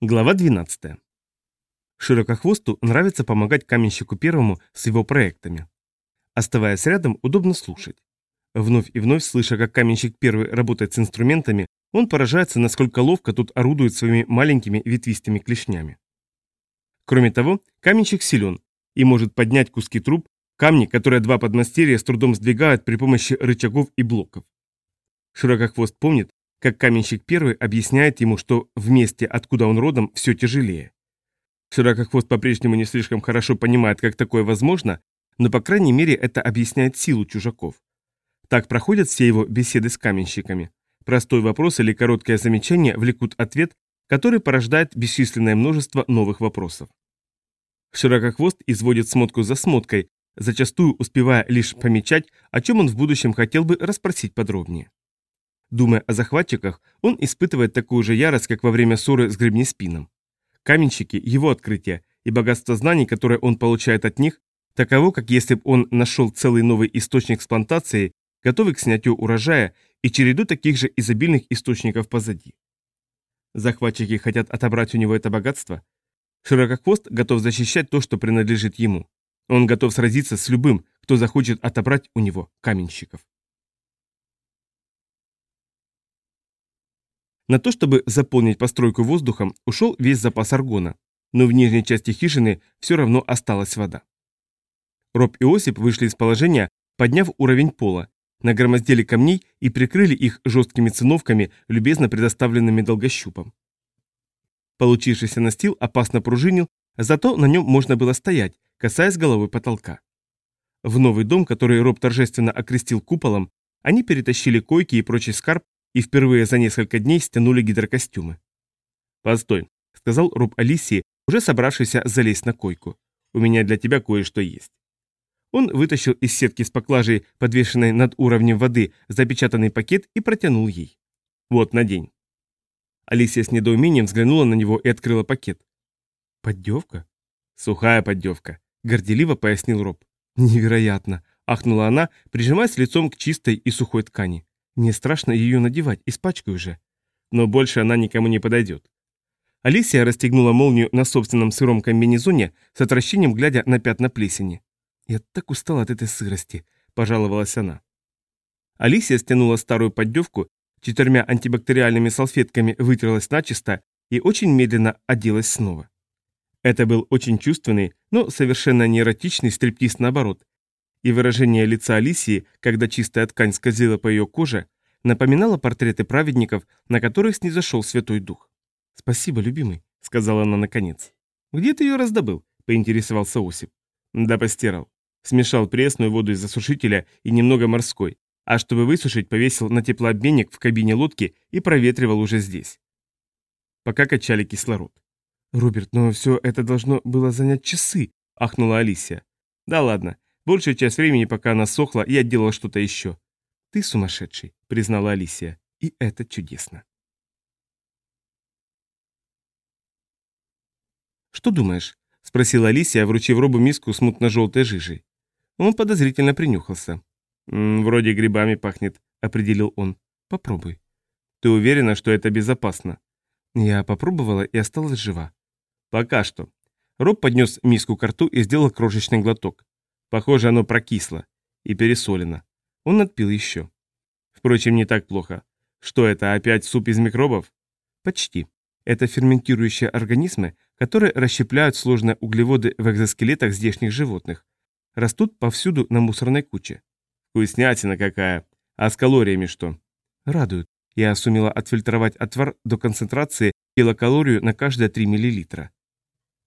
Глава 12. Широкохвосту нравится помогать каменщику первому с его проектами. Оставаясь рядом, удобно слушать. Вновь и вновь, слыша, как каменщик первый работает с инструментами, он поражается, насколько ловко тут орудует своими маленькими ветвистыми клешнями. Кроме того, каменщик силен и может поднять куски труб, камни, которые два подмастерья с трудом сдвигают при помощи рычагов и блоков. Широкохвост помнит, как каменщик первый объясняет ему, что в месте, откуда он родом, все тяжелее. Широкохвост по-прежнему не слишком хорошо понимает, как такое возможно, но по крайней мере это объясняет силу чужаков. Так проходят все его беседы с каменщиками. Простой вопрос или короткое замечание влекут ответ, который порождает бесчисленное множество новых вопросов. Широкохвост изводит смотку за смоткой, зачастую успевая лишь помечать, о чем он в будущем хотел бы расспросить подробнее. Думая о захватчиках, он испытывает такую же ярость, как во время ссоры с гребнеспином. Каменщики – его открытие, и богатство знаний, которое он получает от них, таково, как если бы он нашел целый новый источник с плантацией, готовый к снятию урожая, и череду таких же изобильных источников позади. Захватчики хотят отобрать у него это богатство. Широкохвост готов защищать то, что принадлежит ему. Он готов сразиться с любым, кто захочет отобрать у него каменщиков. На то, чтобы заполнить постройку воздухом, ушел весь запас аргона, но в нижней части хижины все равно осталась вода. Роб и Осип вышли из положения, подняв уровень пола, нагромоздили камней и прикрыли их жесткими циновками, любезно предоставленными долгощупом. Получившийся настил опасно пружинил, зато на нем можно было стоять, касаясь головы потолка. В новый дом, который Роб торжественно окрестил куполом, они перетащили койки и прочий скарб и впервые за несколько дней стянули гидрокостюмы. «Постой», — сказал Роб Алисии, уже собравшийся залезть на койку. «У меня для тебя кое-что есть». Он вытащил из сетки с поклажей, подвешенной над уровнем воды, запечатанный пакет и протянул ей. «Вот, надень». Алисия с недоумением взглянула на него и открыла пакет. «Поддевка?» «Сухая поддевка», — горделиво пояснил Роб. «Невероятно!» — ахнула она, прижимаясь лицом к чистой и сухой ткани. Мне страшно ее надевать, испачкаю уже. Но больше она никому не подойдет. Алисия расстегнула молнию на собственном сыром комбинезоне с отвращением, глядя на пятна плесени. «Я так устала от этой сырости», – пожаловалась она. Алисия стянула старую поддевку, четырьмя антибактериальными салфетками вытерлась начисто и очень медленно оделась снова. Это был очень чувственный, но совершенно не эротичный стриптиз наоборот, и выражение лица Алисии, когда чистая ткань скользила по ее коже, напоминало портреты праведников, на которых снизошел Святой Дух. «Спасибо, любимый», — сказала она наконец. «Где ты ее раздобыл?» — поинтересовался Осип. «Да постирал. Смешал пресную воду из засушителя и немного морской, а чтобы высушить, повесил на теплообменник в кабине лодки и проветривал уже здесь. Пока качали кислород. «Роберт, но все это должно было занять часы», — ахнула Алисия. «Да ладно, Большую часть времени, пока она сохла, я делала что-то еще. «Ты сумасшедший», — признала Алисия. «И это чудесно». «Что думаешь?» — спросила Алисия, вручив Робу миску с мутно-желтой жижей. Он подозрительно принюхался. «М -м, «Вроде грибами пахнет», — определил он. «Попробуй». «Ты уверена, что это безопасно?» Я попробовала и осталась жива. «Пока что». Роб поднес миску к рту и сделал крошечный глоток. Похоже, оно прокисло и пересолено. Он отпил еще. Впрочем, не так плохо. Что это, опять суп из микробов? Почти. Это ферментирующие организмы, которые расщепляют сложные углеводы в экзоскелетах здешних животных. Растут повсюду на мусорной куче. Вкуснятина какая. А с калориями что? Радует. Я сумела отфильтровать отвар до концентрации килокалорию на каждые 3 мл.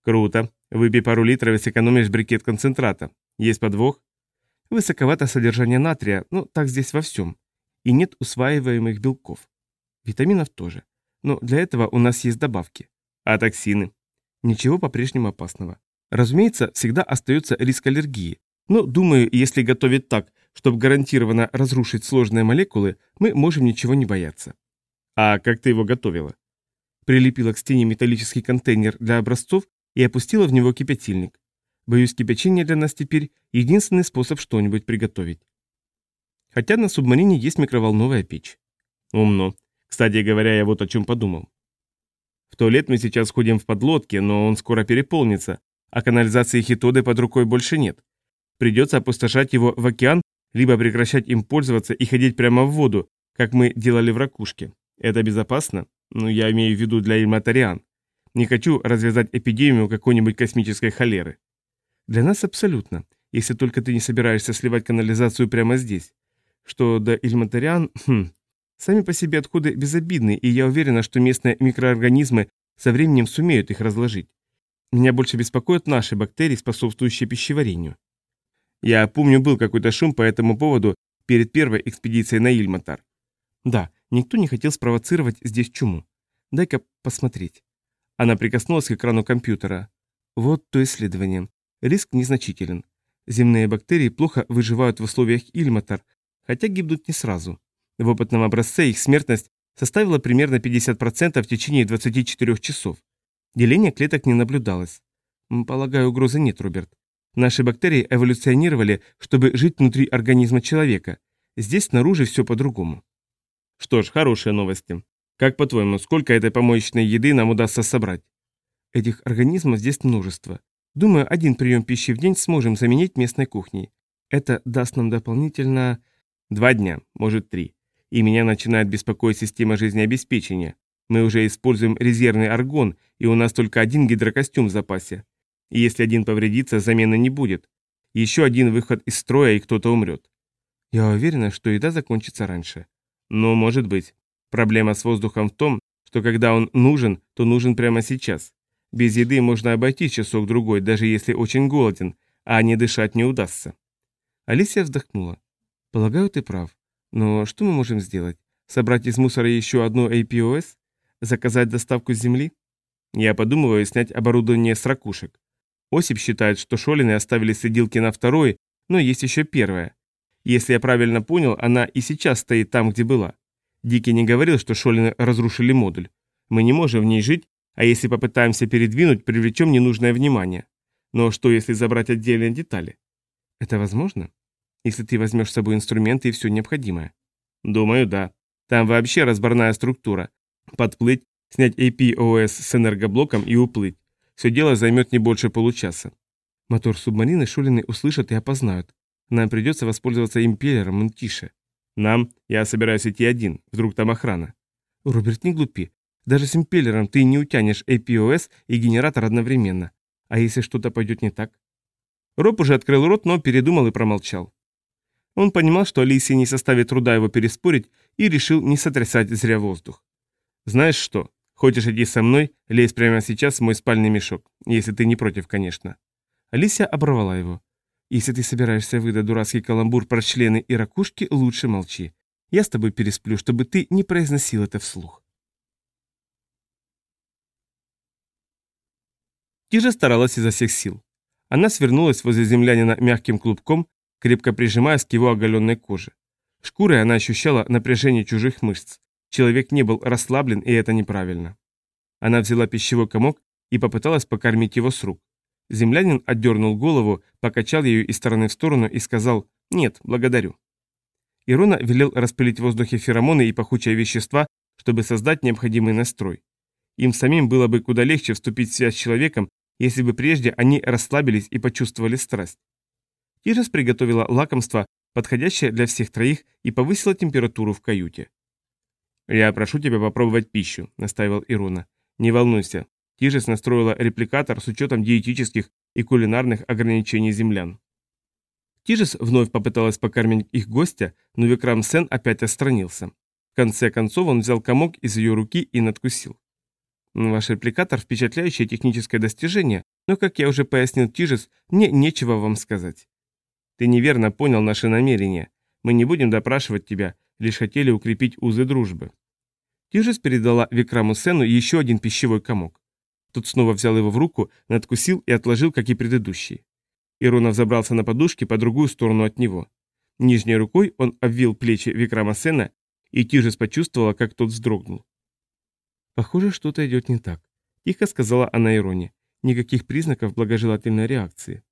Круто. Выпей пару литров и сэкономишь брикет концентрата. Есть подвох? Высоковато содержание натрия, но так здесь во всем. И нет усваиваемых белков. Витаминов тоже. Но для этого у нас есть добавки. А токсины? Ничего по-прежнему опасного. Разумеется, всегда остается риск аллергии. Но, думаю, если готовить так, чтобы гарантированно разрушить сложные молекулы, мы можем ничего не бояться. А как ты его готовила? Прилепила к стене металлический контейнер для образцов и опустила в него кипятильник. Боюсь, кипячение для нас теперь единственный способ что-нибудь приготовить. Хотя на субмарине есть микроволновая печь. Умно. Кстати говоря, я вот о чем подумал. В туалет мы сейчас ходим в подлодке, но он скоро переполнится, а канализации Хитоды под рукой больше нет. Придется опустошать его в океан, либо прекращать им пользоваться и ходить прямо в воду, как мы делали в ракушке. Это безопасно? Ну, я имею в виду для Ильматариан. Не хочу развязать эпидемию какой-нибудь космической холеры. Для нас абсолютно, если только ты не собираешься сливать канализацию прямо здесь. Что до Ильматариан, хм, сами по себе отходы безобидны, и я уверена, что местные микроорганизмы со временем сумеют их разложить. Меня больше беспокоят наши бактерии, способствующие пищеварению. Я помню, был какой-то шум по этому поводу перед первой экспедицией на Ильматар. Да, никто не хотел спровоцировать здесь чуму. Дай-ка посмотреть. Она прикоснулась к экрану компьютера. Вот то исследование. Риск незначителен. Земные бактерии плохо выживают в условиях Ильматар, хотя гибнут не сразу. В опытном образце их смертность составила примерно 50% в течение 24 часов. Деления клеток не наблюдалось. Полагаю, угрозы нет, Роберт. Наши бактерии эволюционировали, чтобы жить внутри организма человека. Здесь снаружи все по-другому. Что ж, хорошие новости. Как по-твоему, сколько этой помоечной еды нам удастся собрать? Этих организмов здесь множество. Думаю, один прием пищи в день сможем заменить местной кухней. Это даст нам дополнительно... Два дня, может три. И меня начинает беспокоить система жизнеобеспечения. Мы уже используем резервный аргон, и у нас только один гидрокостюм в запасе. И если один повредится, замены не будет. Еще один выход из строя, и кто-то умрет. Я уверена, что еда закончится раньше. Ну, может быть. Проблема с воздухом в том, что когда он нужен, то нужен прямо сейчас. Без еды можно обойти часок-другой, даже если очень голоден, а не дышать не удастся. Алисия вздохнула. Полагаю, ты прав. Но что мы можем сделать? Собрать из мусора еще одно APOS? Заказать доставку с земли? Я подумываю снять оборудование с ракушек. Осип считает, что Шолины оставили следилки на второй, но есть еще первая. Если я правильно понял, она и сейчас стоит там, где была. Дики не говорил, что Шолины разрушили модуль. Мы не можем в ней жить, а если попытаемся передвинуть, привлечем ненужное внимание. Но что, если забрать отдельные детали? Это возможно? Если ты возьмешь с собой инструменты и все необходимое. Думаю, да. Там вообще разборная структура подплыть, снять APOS с энергоблоком и уплыть. Все дело займет не больше получаса. Мотор субмарины Шулины услышат и опознают. Нам придется воспользоваться импеллером Интише. Нам? Я собираюсь идти один. Вдруг там охрана. Роберт, не глупи. Даже с импеллером ты не утянешь APOS и генератор одновременно. А если что-то пойдет не так? Роб уже открыл рот, но передумал и промолчал. Он понимал, что Алисе не составит труда его переспорить, и решил не сотрясать зря воздух. «Знаешь что? Хочешь идти со мной? Лезь прямо сейчас в мой спальный мешок. Если ты не против, конечно». Алисия оборвала его. «Если ты собираешься выдать дурацкий каламбур про члены и ракушки, лучше молчи. Я с тобой пересплю, чтобы ты не произносил это вслух». Тижа старалась изо всех сил. Она свернулась возле землянина мягким клубком, крепко прижимаясь к его оголенной коже. Шкурой она ощущала напряжение чужих мышц. Человек не был расслаблен, и это неправильно. Она взяла пищевой комок и попыталась покормить его с рук. Землянин отдернул голову, покачал ее из стороны в сторону и сказал «Нет, благодарю». Ирона велел распылить в воздухе феромоны и пахучие вещества, чтобы создать необходимый настрой. Им самим было бы куда легче вступить в связь с человеком, если бы прежде они расслабились и почувствовали страсть. Тирес приготовила лакомство, подходящее для всех троих, и повысила температуру в каюте. «Я прошу тебя попробовать пищу», — настаивал Ируна. «Не волнуйся. Тижес настроила репликатор с учетом диетических и кулинарных ограничений землян». Тижес вновь попыталась покормить их гостя, но Викрам Сен опять отстранился. В конце концов он взял комок из ее руки и надкусил. «Ваш репликатор – впечатляющее техническое достижение, но, как я уже пояснил Тижес, мне нечего вам сказать. Ты неверно понял наши намерения. Мы не будем допрашивать тебя, лишь хотели укрепить узы дружбы. Тижес передала Викраму Сену еще один пищевой комок. Тот снова взял его в руку, надкусил и отложил, как и предыдущий. Иронов забрался на подушке по другую сторону от него. Нижней рукой он обвил плечи Викрама Сена, и Тижес почувствовала, как тот вздрогнул. «Похоже, что-то идет не так», – тихо сказала она Ироне. «Никаких признаков благожелательной реакции».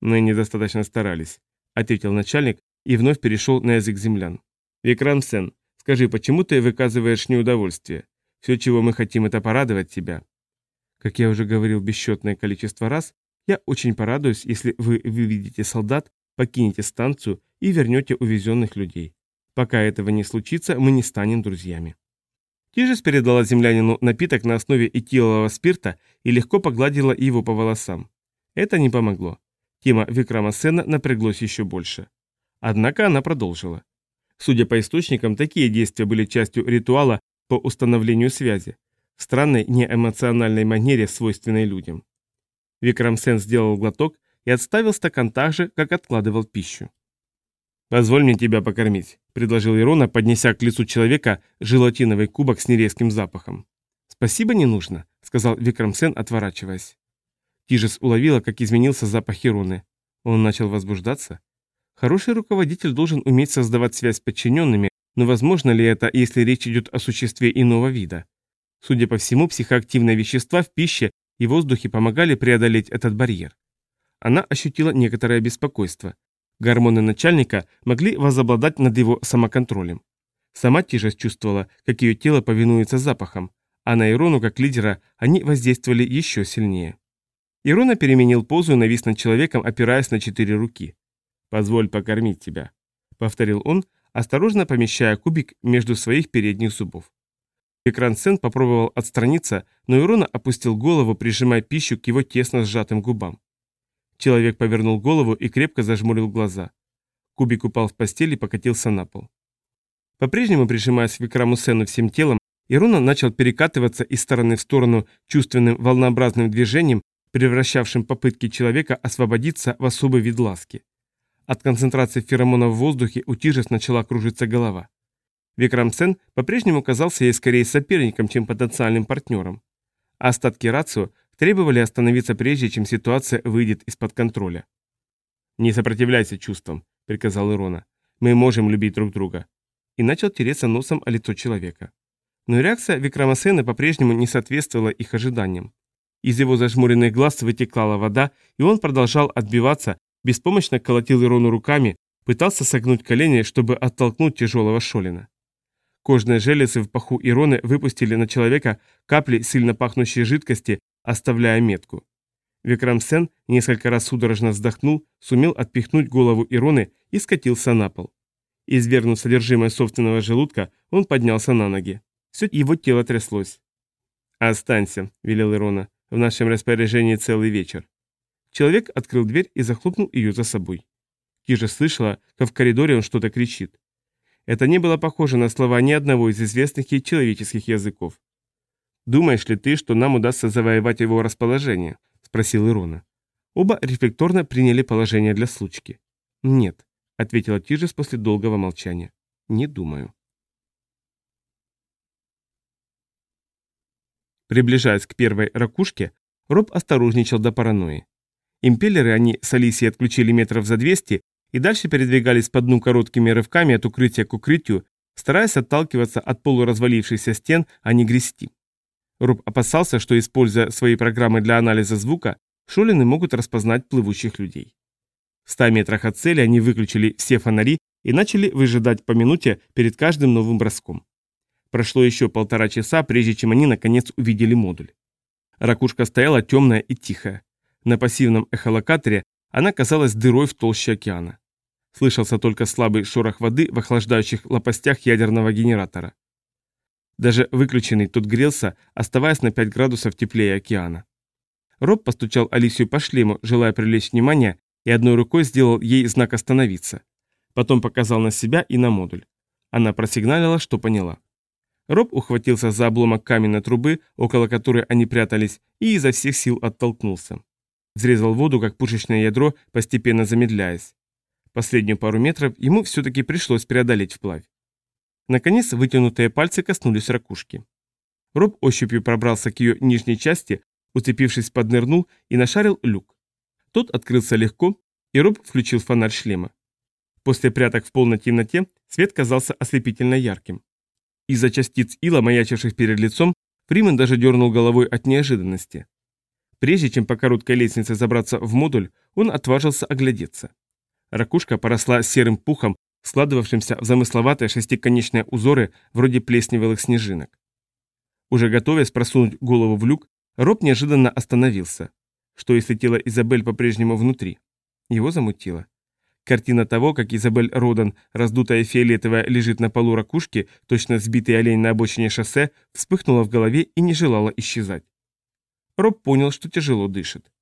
«Мы недостаточно старались», – ответил начальник и вновь перешел на язык землян. «Викрам Сен, Скажи, почему ты выказываешь неудовольствие? Все, чего мы хотим, это порадовать тебя. Как я уже говорил бесчетное количество раз, я очень порадуюсь, если вы выведете солдат, покинете станцию и вернете увезенных людей. Пока этого не случится, мы не станем друзьями. Тижес передала землянину напиток на основе этилового спирта и легко погладила его по волосам. Это не помогло. Тема Викрама Сена напряглась еще больше. Однако она продолжила. Судя по источникам, такие действия были частью ритуала по установлению связи, в странной неэмоциональной манере, свойственной людям. Викрам Сен сделал глоток и отставил стакан так же, как откладывал пищу. «Позволь мне тебя покормить», — предложил Ирона, поднеся к лицу человека желатиновый кубок с нерезким запахом. «Спасибо не нужно», — сказал Викрам Сен, отворачиваясь. Тижес уловила, как изменился запах Ироны. Он начал возбуждаться. Хороший руководитель должен уметь создавать связь с подчиненными, но возможно ли это, если речь идет о существе иного вида? Судя по всему, психоактивные вещества в пище и воздухе помогали преодолеть этот барьер. Она ощутила некоторое беспокойство. Гормоны начальника могли возобладать над его самоконтролем. Сама тяжесть чувствовала, как ее тело повинуется запахам, а на Ирону, как лидера, они воздействовали еще сильнее. Ирона переменил позу и навис над человеком, опираясь на четыре руки. «Позволь покормить тебя», — повторил он, осторожно помещая кубик между своих передних зубов. Экран Сен попробовал отстраниться, но Ирона опустил голову, прижимая пищу к его тесно сжатым губам. Человек повернул голову и крепко зажмурил глаза. Кубик упал в постель и покатился на пол. По-прежнему прижимаясь к Викраму Сену всем телом, Ируна начал перекатываться из стороны в сторону чувственным волнообразным движением, превращавшим попытки человека освободиться в особый вид ласки. От концентрации феромонов в воздухе у Тижес начала кружиться голова. Викрам Сен по-прежнему казался ей скорее соперником, чем потенциальным партнером. А остатки рацио Требовали остановиться прежде, чем ситуация выйдет из-под контроля. «Не сопротивляйся чувствам», — приказал Ирона. «Мы можем любить друг друга». И начал тереться носом о лицо человека. Но реакция Викрамасена по-прежнему не соответствовала их ожиданиям. Из его зажмуренных глаз вытекала вода, и он продолжал отбиваться, беспомощно колотил Ирону руками, пытался согнуть колени, чтобы оттолкнуть тяжелого Шолина. Кожные железы в паху Ироны выпустили на человека капли сильно пахнущей жидкости, оставляя метку. Викрам Сен несколько раз судорожно вздохнул, сумел отпихнуть голову Ироны и скатился на пол. Извернув содержимое собственного желудка, он поднялся на ноги. Все его тело тряслось. «Останься», — велел Ирона, — «в нашем распоряжении целый вечер». Человек открыл дверь и захлопнул ее за собой. Кижа слышала, как в коридоре он что-то кричит. Это не было похоже на слова ни одного из известных ей человеческих языков. «Думаешь ли ты, что нам удастся завоевать его расположение?» – спросил Ирона. Оба рефлекторно приняли положение для случки. «Нет», – ответила Тижес после долгого молчания. «Не думаю». Приближаясь к первой ракушке, Роб осторожничал до паранойи. Импеллеры они с Алисией отключили метров за 200 и дальше передвигались по дну короткими рывками от укрытия к укрытию, стараясь отталкиваться от полуразвалившихся стен, а не грести. Руб опасался, что, используя свои программы для анализа звука, шолины могут распознать плывущих людей. В 100 метрах от цели они выключили все фонари и начали выжидать по минуте перед каждым новым броском. Прошло еще полтора часа, прежде чем они наконец увидели модуль. Ракушка стояла темная и тихая. На пассивном эхолокаторе она казалась дырой в толще океана. Слышался только слабый шорох воды в охлаждающих лопастях ядерного генератора. Даже выключенный тот грелся, оставаясь на 5 градусов теплее океана. Роб постучал Алисию по шлему, желая привлечь внимание, и одной рукой сделал ей знак «Остановиться». Потом показал на себя и на модуль. Она просигналила, что поняла. Роб ухватился за обломок каменной трубы, около которой они прятались, и изо всех сил оттолкнулся. Взрезал воду, как пушечное ядро, постепенно замедляясь. Последнюю пару метров ему все-таки пришлось преодолеть вплавь. Наконец, вытянутые пальцы коснулись ракушки. Роб ощупью пробрался к ее нижней части, уцепившись, поднырнул и нашарил люк. Тот открылся легко, и Роб включил фонарь шлема. После пряток в полной темноте свет казался ослепительно ярким. Из-за частиц ила, маячивших перед лицом, Фримен даже дернул головой от неожиданности. Прежде чем по короткой лестнице забраться в модуль, он отважился оглядеться. Ракушка поросла серым пухом складывавшимся в замысловатые шестиконечные узоры вроде плесневелых снежинок. Уже готовясь просунуть голову в люк, Роб неожиданно остановился. Что если тело Изабель по-прежнему внутри? Его замутило. Картина того, как Изабель Родан, раздутая фиолетовая, лежит на полу ракушки, точно сбитый олень на обочине шоссе, вспыхнула в голове и не желала исчезать. Роб понял, что тяжело дышит.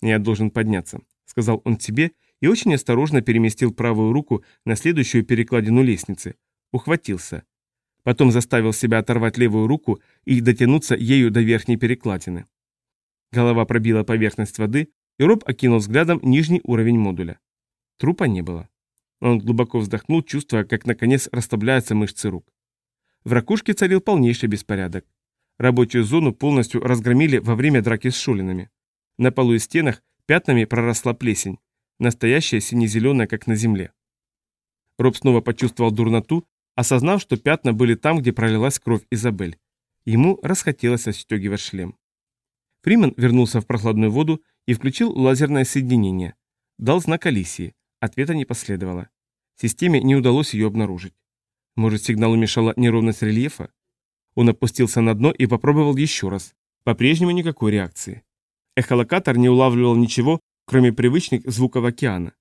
«Я должен подняться», — сказал он себе и очень осторожно переместил правую руку на следующую перекладину лестницы. Ухватился. Потом заставил себя оторвать левую руку и дотянуться ею до верхней перекладины. Голова пробила поверхность воды, и Роб окинул взглядом нижний уровень модуля. Трупа не было. Он глубоко вздохнул, чувствуя, как наконец расслабляются мышцы рук. В ракушке царил полнейший беспорядок. Рабочую зону полностью разгромили во время драки с шулинами. На полу и стенах пятнами проросла плесень, настоящая сине-зеленая, как на земле. Роб снова почувствовал дурноту, осознав, что пятна были там, где пролилась кровь Изабель. Ему расхотелось отстегивать шлем. Фриман вернулся в прохладную воду и включил лазерное соединение. Дал знак Алисии. Ответа не последовало. Системе не удалось ее обнаружить. Может, сигналу мешала неровность рельефа? Он опустился на дно и попробовал еще раз. По-прежнему никакой реакции. Эхолокатор не улавливал ничего, кроме привычных звуков океана.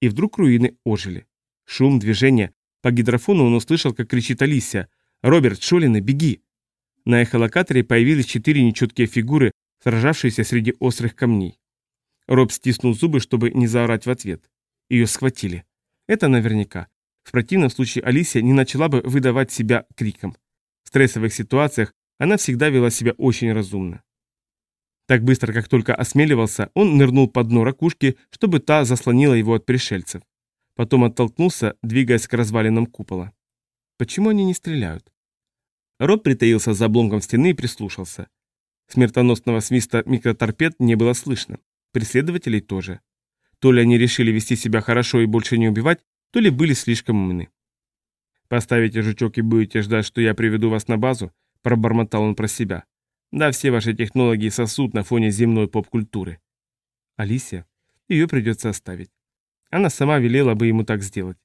И вдруг руины ожили. Шум, движение. По гидрофону он услышал, как кричит Алисия. «Роберт, Шолины, беги!» На эхолокаторе появились четыре нечеткие фигуры, сражавшиеся среди острых камней. Роб стиснул зубы, чтобы не заорать в ответ. Ее схватили. Это наверняка. В противном случае Алисия не начала бы выдавать себя криком. В стрессовых ситуациях она всегда вела себя очень разумно. Так быстро, как только осмеливался, он нырнул под дно ракушки, чтобы та заслонила его от пришельцев. Потом оттолкнулся, двигаясь к развалинам купола. Почему они не стреляют? Роб притаился за обломком стены и прислушался. Смертоносного свиста микроторпед не было слышно. Преследователей тоже. То ли они решили вести себя хорошо и больше не убивать, то ли были слишком умны. «Поставите жучок и будете ждать, что я приведу вас на базу», – пробормотал он про себя. «Да, все ваши технологии сосут на фоне земной поп-культуры». Алисия? Ее придется оставить. Она сама велела бы ему так сделать.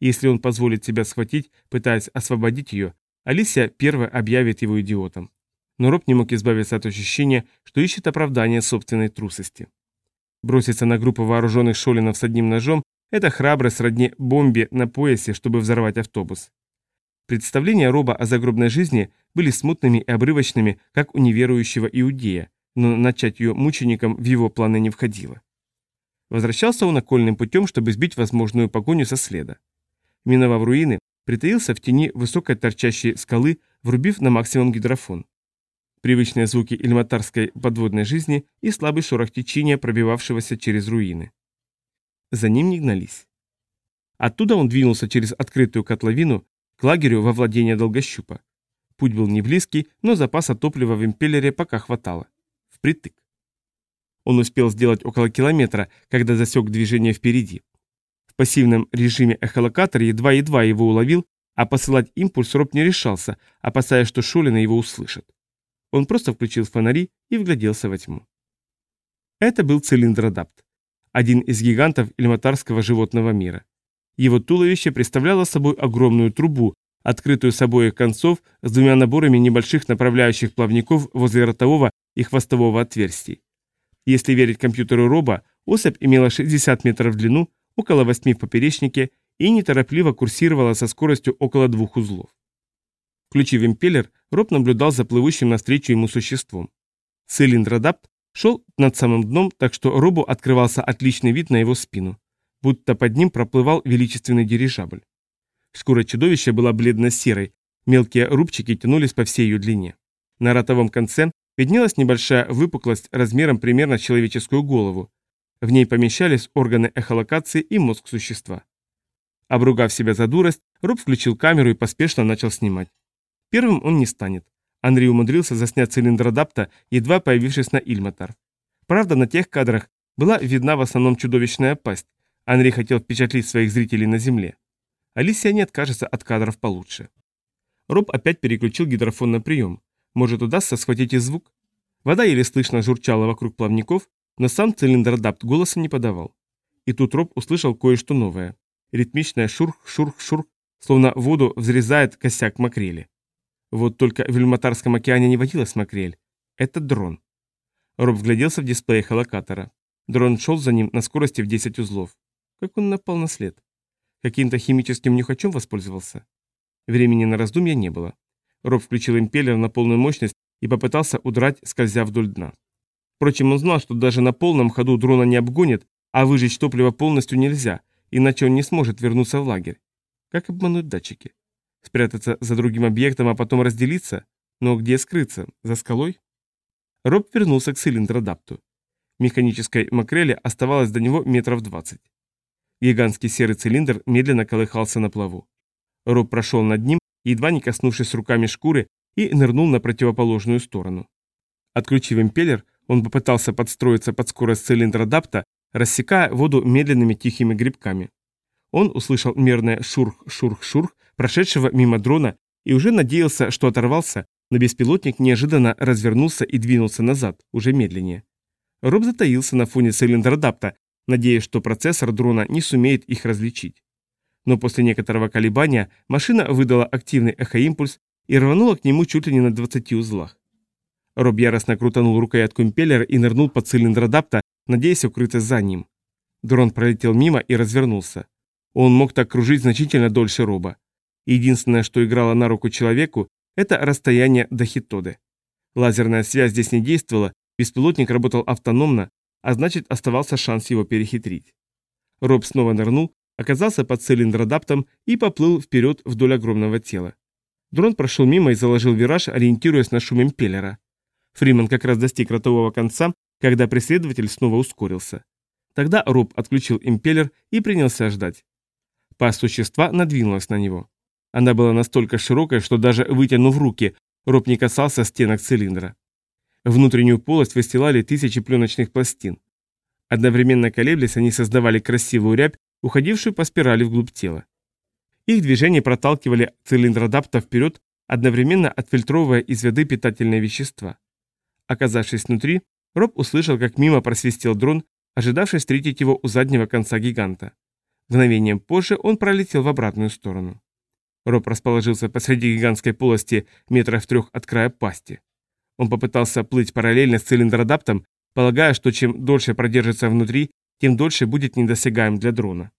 Если он позволит себя схватить, пытаясь освободить ее, Алисия первая объявит его идиотом. Но Роб не мог избавиться от ощущения, что ищет оправдание собственной трусости. Броситься на группу вооруженных шолинов с одним ножом – это храбрость сродни бомбе на поясе, чтобы взорвать автобус. Представления Роба о загробной жизни были смутными и обрывочными, как у неверующего иудея, но начать ее мучеником в его планы не входило. Возвращался он окольным путем, чтобы сбить возможную погоню со следа. Миновав руины, притаился в тени высокой торчащей скалы, врубив на максимум гидрофон привычные звуки ильматарской подводной жизни и слабый шорох течения, пробивавшегося через руины. За ним не гнались. Оттуда он двинулся через открытую котловину к лагерю во владение долгощупа. Путь был не близкий, но запаса топлива в импеллере пока хватало. Впритык. Он успел сделать около километра, когда засек движение впереди. В пассивном режиме эхолокатор едва-едва его уловил, а посылать импульс Роб не решался, опасаясь, что Шолина его услышит. Он просто включил фонари и вгляделся во тьму. Это был цилиндродапт, один из гигантов ильматарского животного мира. Его туловище представляло собой огромную трубу, открытую с обоих концов с двумя наборами небольших направляющих плавников возле ротового и хвостового отверстий. Если верить компьютеру Роба, особь имела 60 метров в длину, около 8 в поперечнике и неторопливо курсировала со скоростью около двух узлов. Включив импеллер, Роб наблюдал за плывущим навстречу ему существом. Цилиндродапт шел над самым дном, так что Робу открывался отличный вид на его спину, будто под ним проплывал величественный дирижабль. Шкура чудовища была бледно-серой, мелкие рубчики тянулись по всей ее длине. На ротовом конце виднелась небольшая выпуклость размером примерно человеческую голову. В ней помещались органы эхолокации и мозг существа. Обругав себя за дурость, Роб включил камеру и поспешно начал снимать. Первым он не станет. Андрей умудрился заснять цилиндр адапта, едва появившись на Ильматар. Правда, на тех кадрах была видна в основном чудовищная пасть. Андрей хотел впечатлить своих зрителей на земле. Алисия не откажется от кадров получше. Роб опять переключил гидрофон на прием. Может, удастся схватить и звук? Вода еле слышно журчала вокруг плавников, но сам цилиндр адапт голоса не подавал. И тут Роб услышал кое-что новое. Ритмичное шурх-шурх-шурх, словно воду взрезает косяк макрели. Вот только в Вильматарском океане не водилась макрель. Это дрон. Роб вгляделся в дисплей холокатора. Дрон шел за ним на скорости в 10 узлов. Как он напал на след? Каким-то химическим нюхачом воспользовался? Времени на раздумья не было. Роб включил импеллер на полную мощность и попытался удрать, скользя вдоль дна. Впрочем, он знал, что даже на полном ходу дрона не обгонит, а выжечь топливо полностью нельзя, иначе он не сможет вернуться в лагерь. Как обмануть датчики? Спрятаться за другим объектом, а потом разделиться? Но где скрыться? За скалой? Роб вернулся к цилиндродапту. Механической макрели оставалось до него метров двадцать. Гигантский серый цилиндр медленно колыхался на плаву. Роб прошел над ним, едва не коснувшись руками шкуры, и нырнул на противоположную сторону. Отключив импеллер, он попытался подстроиться под скорость цилиндродапта, рассекая воду медленными тихими грибками. Он услышал мерное шурх-шурх-шурх, прошедшего мимо дрона, и уже надеялся, что оторвался, но беспилотник неожиданно развернулся и двинулся назад, уже медленнее. Роб затаился на фоне цилиндродапта, надеясь, что процессор дрона не сумеет их различить. Но после некоторого колебания машина выдала активный эхоимпульс и рванула к нему чуть ли не на 20 узлах. Роб яростно крутанул рукоятку импеллера и нырнул под цилиндродапта, надеясь укрыться за ним. Дрон пролетел мимо и развернулся. Он мог так кружить значительно дольше Роба. Единственное, что играло на руку человеку, это расстояние до Хитоды. Лазерная связь здесь не действовала, беспилотник работал автономно, а значит оставался шанс его перехитрить. Роб снова нырнул, оказался под цилиндродаптом и поплыл вперед вдоль огромного тела. Дрон прошел мимо и заложил вираж, ориентируясь на шум импеллера. Фриман как раз достиг ротового конца, когда преследователь снова ускорился. Тогда Роб отключил импеллер и принялся ждать. Пасть существа надвинулась на него. Она была настолько широкой, что даже вытянув руки, Роб не касался стенок цилиндра. Внутреннюю полость выстилали тысячи пленочных пластин. Одновременно колеблясь, они создавали красивую рябь, уходившую по спирали вглубь тела. Их движения проталкивали цилиндродапта вперед, одновременно отфильтровывая из воды питательные вещества. Оказавшись внутри, Роб услышал, как мимо просвистел дрон, ожидавший встретить его у заднего конца гиганта. Мгновением позже он пролетел в обратную сторону. Роб расположился посреди гигантской полости метров трех от края пасти. Он попытался плыть параллельно с цилиндродаптом, полагая, что чем дольше продержится внутри, тем дольше будет недосягаем для дрона.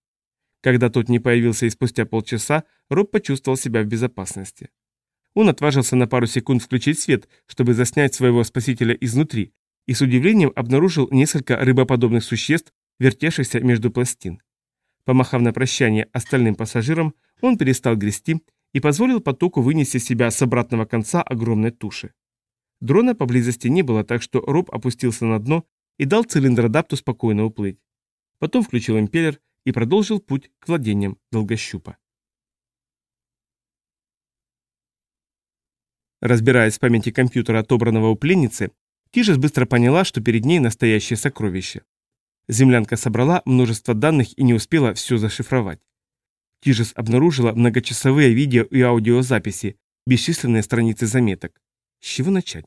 Когда тот не появился и спустя полчаса, Роб почувствовал себя в безопасности. Он отважился на пару секунд включить свет, чтобы заснять своего спасителя изнутри, и с удивлением обнаружил несколько рыбоподобных существ, вертевшихся между пластин. Помахав на прощание остальным пассажирам, он перестал грести и позволил потоку вынести себя с обратного конца огромной туши. Дрона поблизости не было, так что Роб опустился на дно и дал цилиндродапту спокойно уплыть. Потом включил импеллер и продолжил путь к владениям долгощупа. Разбираясь в памяти компьютера, отобранного у пленницы, Тижес быстро поняла, что перед ней настоящее сокровище. Землянка собрала множество данных и не успела все зашифровать. Тижес обнаружила многочасовые видео и аудиозаписи, бесчисленные страницы заметок. С чего начать?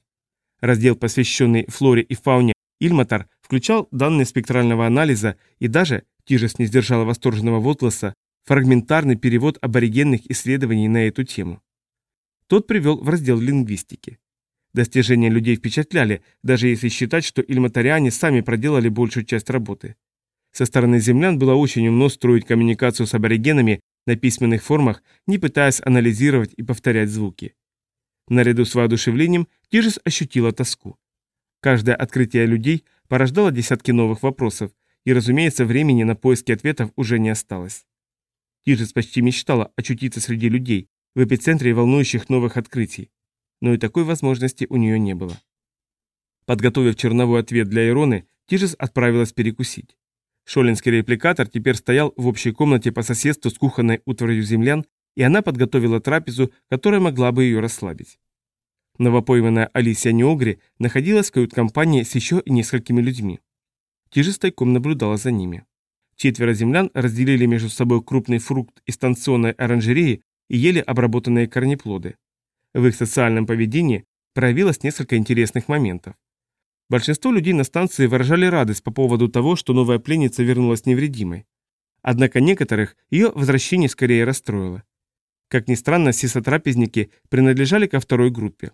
Раздел, посвященный флоре и фауне Ильматар, включал данные спектрального анализа и даже, Тижес не сдержала восторженного возгласа, фрагментарный перевод аборигенных исследований на эту тему. Тот привел в раздел лингвистики. Достижения людей впечатляли, даже если считать, что ильматариане сами проделали большую часть работы. Со стороны землян было очень умно строить коммуникацию с аборигенами на письменных формах, не пытаясь анализировать и повторять звуки. Наряду с воодушевлением Тижес ощутила тоску. Каждое открытие людей порождало десятки новых вопросов, и, разумеется, времени на поиски ответов уже не осталось. Тижес почти мечтала очутиться среди людей, в эпицентре волнующих новых открытий но и такой возможности у нее не было. Подготовив черновой ответ для Ироны, Тижес отправилась перекусить. Шолинский репликатор теперь стоял в общей комнате по соседству с кухонной утварью землян, и она подготовила трапезу, которая могла бы ее расслабить. Новопойманная Алисия Неогри находилась в кают-компании с еще несколькими людьми. Тижес тайком наблюдала за ними. Четверо землян разделили между собой крупный фрукт из станционной оранжереи и ели обработанные корнеплоды. В их социальном поведении проявилось несколько интересных моментов. Большинство людей на станции выражали радость по поводу того, что новая пленница вернулась невредимой. Однако некоторых ее возвращение скорее расстроило. Как ни странно, сисотрапезники принадлежали ко второй группе.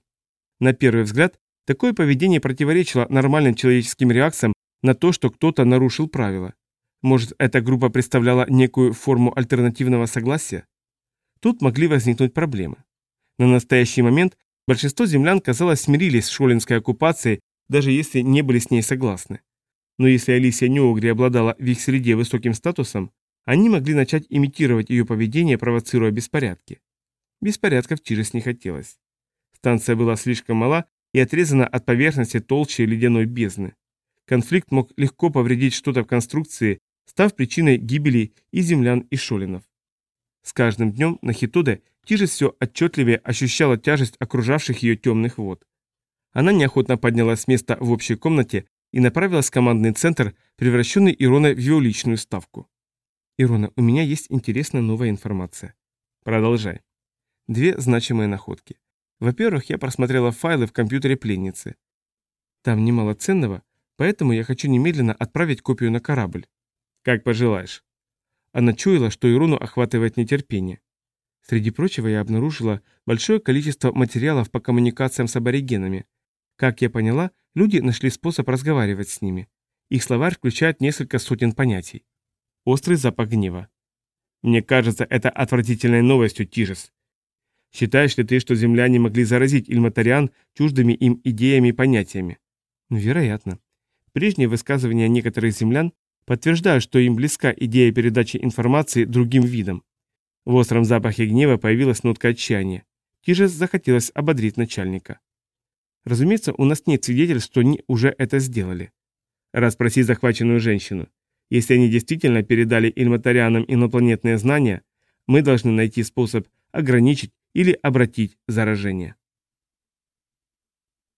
На первый взгляд, такое поведение противоречило нормальным человеческим реакциям на то, что кто-то нарушил правила. Может, эта группа представляла некую форму альтернативного согласия? Тут могли возникнуть проблемы. На настоящий момент большинство землян, казалось, смирились с шолинской оккупацией, даже если не были с ней согласны. Но если Алисия Неогри обладала в их среде высоким статусом, они могли начать имитировать ее поведение, провоцируя беспорядки. Беспорядков Тирес не хотелось. Станция была слишком мала и отрезана от поверхности толще ледяной бездны. Конфликт мог легко повредить что-то в конструкции, став причиной гибели и землян, и шолинов. С каждым днем на Хитоде Тижес все отчетливее ощущала тяжесть окружавших ее темных вод. Она неохотно поднялась с места в общей комнате и направилась в командный центр, превращенный Ироной в ее личную ставку. «Ирона, у меня есть интересная новая информация». «Продолжай». Две значимые находки. Во-первых, я просмотрела файлы в компьютере пленницы. Там немало ценного, Поэтому я хочу немедленно отправить копию на корабль. Как пожелаешь. Она чуяла, что Ируну охватывает нетерпение. Среди прочего я обнаружила большое количество материалов по коммуникациям с аборигенами. Как я поняла, люди нашли способ разговаривать с ними. Их словарь включает несколько сотен понятий. Острый запах гнева. Мне кажется, это отвратительной новостью, Тижес. Считаешь ли ты, что земляне могли заразить ильматариан чуждыми им идеями и понятиями? Вероятно. Прежние высказывания некоторых землян подтверждают, что им близка идея передачи информации другим видам. В остром запахе гнева появилась нотка отчаяния. Тижес захотелось ободрить начальника. Разумеется, у нас нет свидетельств, что они уже это сделали. Расспроси захваченную женщину. Если они действительно передали ильматарианам инопланетные знания, мы должны найти способ ограничить или обратить заражение.